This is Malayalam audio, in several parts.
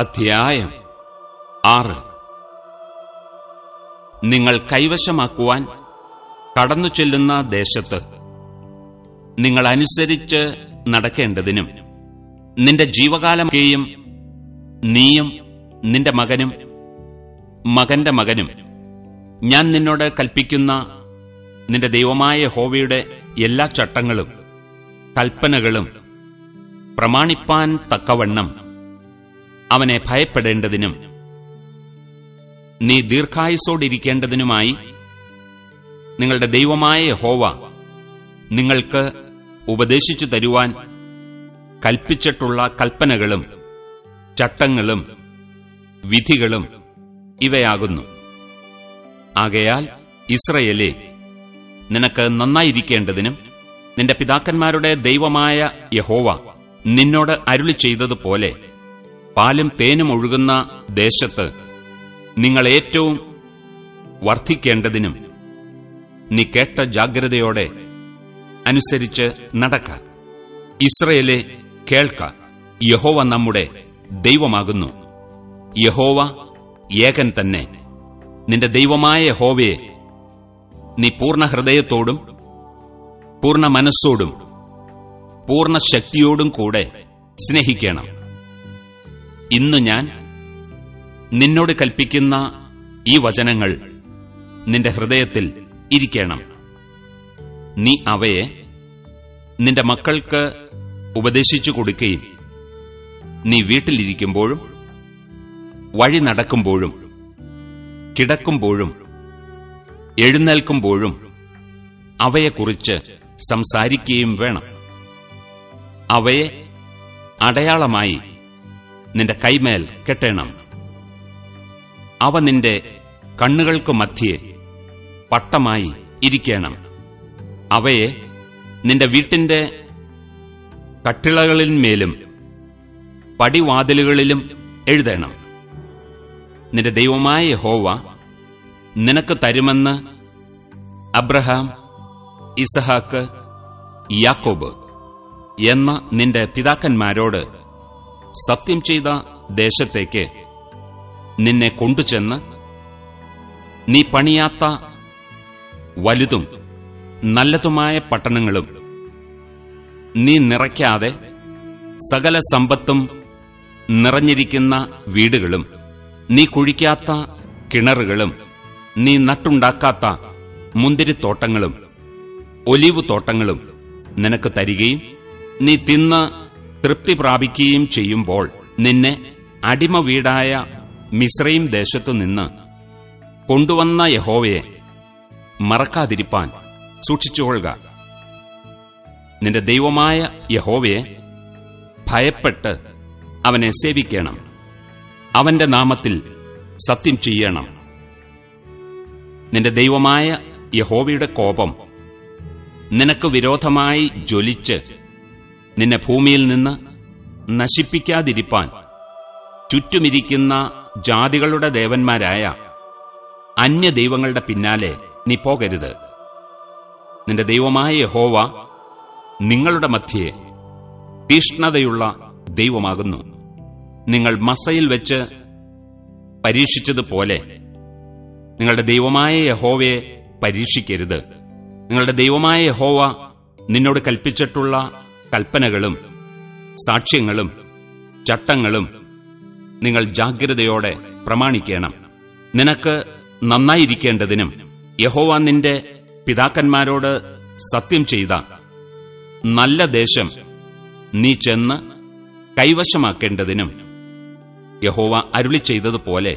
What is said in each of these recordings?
അധ്യായം ആറ്. നിങ്ങൾ കൈവശമാക്കുവാൻ കടന്നു ചെല്ലുന്ന ദേശത്ത് നിങ്ങൾ അനുസരിച്ച് നടക്കേണ്ടതിനും നിന്റെ ജീവകാലമൊക്കെയും നീയും നിന്റെ മകനും മകന്റെ മകനും ഞാൻ നിന്നോട് കൽപ്പിക്കുന്ന നിന്റെ ദൈവമായ ഹോവയുടെ എല്ലാ ചട്ടങ്ങളും കൽപ്പനകളും പ്രമാണിപ്പാൻ തക്കവണ്ണം അവനെ ഭയപ്പെടേണ്ടതിനും നീ ദീർഘായുസോടിരിക്കേണ്ടതിനുമായി നിങ്ങളുടെ ദൈവമായ ഹോവ നിങ്ങൾക്ക് ഉപദേശിച്ചു തരുവാൻ കൽപ്പിച്ചിട്ടുള്ള കൽപ്പനകളും ചട്ടങ്ങളും വിധികളും ഇവയാകുന്നു. ആകയാൽ ഇസ്രയേലെ നിനക്ക് നന്നായിരിക്കേണ്ടതിനും നിന്റെ പിതാക്കന്മാരുടെ ദൈവമായ യഹോവ നിന്നോട് അരുളി ചെയ്തതുപോലെ പാലും തേനും ഒഴുകുന്ന ദേശത്ത് നിങ്ങൾ ഏറ്റവും വർദ്ധിക്കേണ്ടതിനും നീ കേട്ട ജാഗ്രതയോടെ അനുസരിച്ച് നടക്ക. ഇസ്രയേലെ കേൾക്ക. യഹോവ നമ്മുടെ ദൈവമാകുന്നു. യഹോവ ഏകൻ തന്നെ. നിന്റെ ദൈവമായ യഹോവയെ നീ പൂർണ ഹൃദയത്തോടും പൂർണ മനസ്സോടും പൂർണ ശക്തിയോടും കൂടെ സ്നേഹിക്കണം. ഇന്ന് ഞാൻ നിന്നോട് കൽപ്പിക്കുന്ന ഈ വചനങ്ങൾ നിന്റെ ഹൃദയത്തിൽ ഇരിക്കണം. നീ അവയെ നിന്റെ മക്കൾക്ക് ഉപദേശിച്ചു കൊടുക്കുകയും നീ വീട്ടിലിരിക്കുമ്പോഴും വഴി നടക്കുമ്പോഴും കിടക്കുമ്പോഴും എഴുന്നേൽക്കുമ്പോഴും അവയെക്കുറിച്ച് സംസാരിക്കുകയും വേണം. അവയെ അടയാളമായി നിന്റെ കൈമേൽ കെട്ടേണം. അവ നിന്റെ കണ്ണുകൾക്കു മധ്യേ പട്ടമായി ഇരിക്കണം. അവയെ നിന്റെ വീട്ടിന്റെ കട്ടിളകളിന്മേലും പടിവാതിലുകളിലും എഴുതണം. നിന്റെ ദൈവമായ ഹോവ നിനക്ക് തരുമെന്ന് അബ്രഹാം ഇസഹാക്ക് യാക്കോബ് എന്ന നിന്റെ പിതാക്കന്മാരോട് സത്യം ചെയ്ത ദേശത്തേക്ക് നിന്നെ കൊണ്ടുചെന്ന് നീ പണിയാത്ത വലുതും നല്ലതുമായ പട്ടണങ്ങളും നീ നിറയ്ക്കാതെ സകല സമ്പത്തും നിറഞ്ഞിരിക്കുന്ന വീടുകളും നീ കുഴിക്കാത്ത കിണറുകളും നീ നട്ടുണ്ടാക്കാത്ത മുന്തിരിത്തോട്ടങ്ങളും ഒലിവ് തോട്ടങ്ങളും നിനക്ക് തരികയും നീ തിന്ന് തൃപ്തി പ്രാപിക്കുകയും ചെയ്യുമ്പോൾ നിന്നെ അടിമ വീടായ മിശ്രയും ദേശത്തു നിന്ന് കൊണ്ടുവന്ന യഹോവയെ മറക്കാതിരിപ്പാൻ സൂക്ഷിച്ചുകൊള്ളുക നിന്റെ ദൈവമായ യഹോവയെ ഭയപ്പെട്ട് അവനെ സേവിക്കണം. അവന്റെ നാമത്തിൽ സത്യം ചെയ്യണം. നിന്റെ ദൈവമായ യഹോവയുടെ കോപം നിനക്ക് വിരോധമായി ജ്വലിച്ച് നിന്നെ ഭൂമിയിൽ നിന്ന് നശിപ്പിക്കാതിരിപ്പാൻ ചുറ്റുമിരിക്കുന്ന ജാതികളുടെ ദേവന്മാരായ അന്യ ദൈവങ്ങളുടെ പിന്നാലെ നീ പോകരുത്. നിന്റെ ദൈവമായ യഹോവ നിങ്ങളുടെ മധ്യേ തീഷ്ണതയുള്ള ദൈവമാകുന്നു. നിങ്ങൾ മസയിൽ വെച്ച് പരീക്ഷിച്ചതുപോലെ നിങ്ങളുടെ ദൈവമായ യഹോവയെ പരീക്ഷിക്കരുത്. നിങ്ങളുടെ ദൈവമായ യഹോവ നിന്നോട് കൽപ്പിച്ചിട്ടുള്ള കൽപ്പനകളും സാക്ഷ്യങ്ങളും ചട്ടങ്ങളും നിങ്ങൾ ജാഗ്രതയോടെ പ്രമാണിക്കണം. നിനക്ക് നന്നായിരിക്കേണ്ടതിനും യഹോവ നിന്റെ പിതാക്കന്മാരോട് സത്യം ചെയ്ത നല്ല ദേശം നീ ചെന്ന് കൈവശമാക്കേണ്ടതിനും യഹോവ അരുളി ചെയ്തതുപോലെ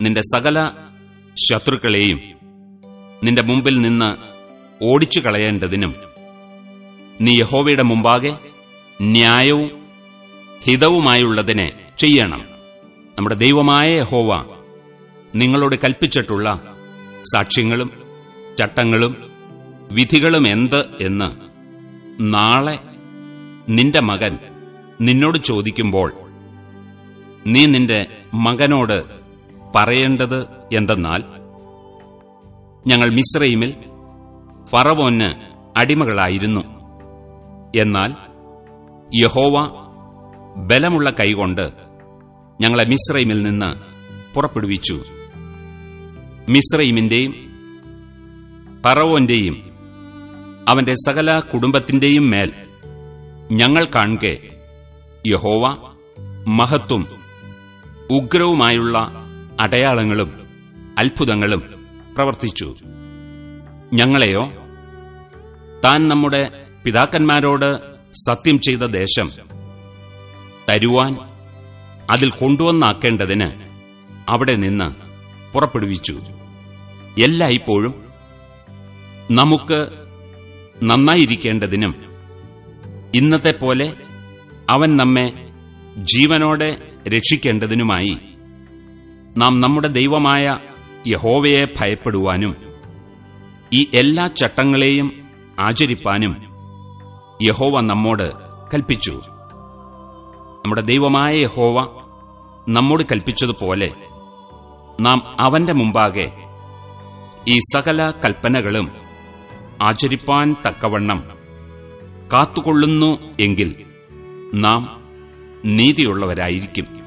നിന്റെ സകല ശത്രുക്കളെയും നിന്റെ മുമ്പിൽ നിന്ന് ഓടിച്ചു കളയേണ്ടതിനും നീ യഹോവയുടെ മുമ്പാകെ ന്യായവും ഹിതവുമായുള്ളതിനെ ചെയ്യണം. നമ്മുടെ ദൈവമായ യഹോവ നിങ്ങളോട് കൽപ്പിച്ചിട്ടുള്ള സാക്ഷ്യങ്ങളും ചട്ടങ്ങളും വിധികളും എന്ത് എന്ന് നാളെ നിന്റെ മകൻ നിന്നോട് ചോദിക്കുമ്പോൾ നീ നിന്റെ മകനോട് പറയേണ്ടത് എന്തെന്നാൽ ഞങ്ങൾ മിശ്രയിമിൽ ഫറവോന് അടിമകളായിരുന്നു. എന്നാൽ യഹോവ ബലമുള്ള കൈകൊണ്ട് ഞങ്ങളെ മിശ്രൈമിൽ നിന്ന് പുറപ്പെടുവിച്ചു. മിശ്രൈമിന്റെയും പറവോന്റെയും അവന്റെ സകല കുടുംബത്തിന്റെയും മേൽ ഞങ്ങൾ കാണുകെ യഹോവ മഹത്വം ഉഗ്രവുമായുള്ള അടയാളങ്ങളും അത്ഭുതങ്ങളും പ്രവർത്തിച്ചു. ഞങ്ങളെയോ താൻ നമ്മുടെ പിതാക്കന്മാരോട് സത്യം ചെയ്ത ദേശം തരുവാൻ അതിൽ കൊണ്ടുവന്നാക്കേണ്ടതിന് അവിടെ നിന്ന് പുറപ്പെടുവിച്ചു. എല്ലായ്പ്പോഴും നമുക്ക് നന്നായിരിക്കേണ്ടതിനും ഇന്നത്തെ പോലെ അവൻ നമ്മെ ജീവനോടെ രക്ഷിക്കേണ്ടതിനുമായി നാം നമ്മുടെ ദൈവമായ യഹോവയെ ഭയപ്പെടുവാനും ഈ എല്ലാ ചട്ടങ്ങളെയും ആചരിപ്പാനും യഹോവ നമ്മോട് കൽപ്പിച്ചു. നമ്മുടെ ദൈവമായ യഹോവ നമ്മോട് കൽപ്പിച്ചതുപോലെ നാം അവന്റെ മുമ്പാകെ ഈ സകല കൽപ്പനകളും ആചരിപ്പാൻ തക്കവണ്ണം കാത്തുകൊള്ളുന്നു എങ്കിൽ നാം നീതിയുള്ളവരായിരിക്കും.